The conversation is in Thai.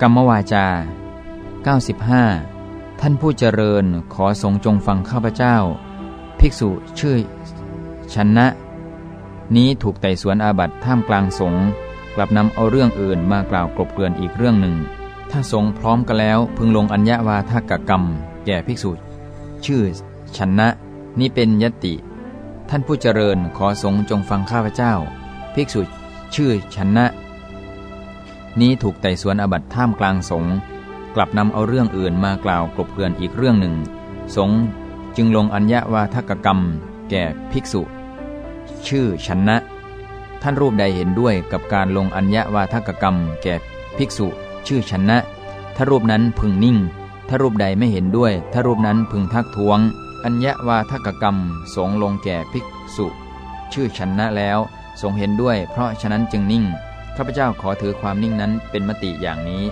กรรมวาจา 95 ท่านผู้เจริญขอสงจงฟังข้าพเจ้า ภิกษุชื่อชนะ นี้ถูกไต่สวนอาบัติท่ามกลางสงกลับนำเอาเรื่องอื่นมากล่าวกลบเกลื่อนอีกเรื่องหนึ่ง ถ้าสงพร้อมกันแล้วพึงลงอัญญาวาทกกรรม แก่ภิกษุชื่อชนะ นี้เป็นยติ ท่านผู้เจริญขอสงจงฟังข้าพเจ้า ภิกษุชื่อชนะ นี้ถูกไต่สวนอบัตท่ามกลางสงกลับนำเอาเรื่องอื่นมากล่าวกลบเกลื่อนอีกเรื่องหนึ่ง สงจึงลงอัญญาวาทกกรรม แก่ภิกษุ ชื่อชนะ ท่านรูปใดเห็นด้วยกับการลงอัญญาวาทกกรรม แก่ภิกษุ ชื่อชนะ ถ้ารูปนั้นพึงนิ่ง ถ้ารูปใดไม่เห็นด้วย ถ้ารูปนั้นพึงทักท้วง อัญญาวาทกกรรม สงลงแก่ภิกษุ ชื่อชนะแล้ว สงเห็นด้วย เพราะฉะนั้นจึงนิ่ง ข้าพเจ้าขอถือความนิ่งนั้นเป็นมติอย่างนี้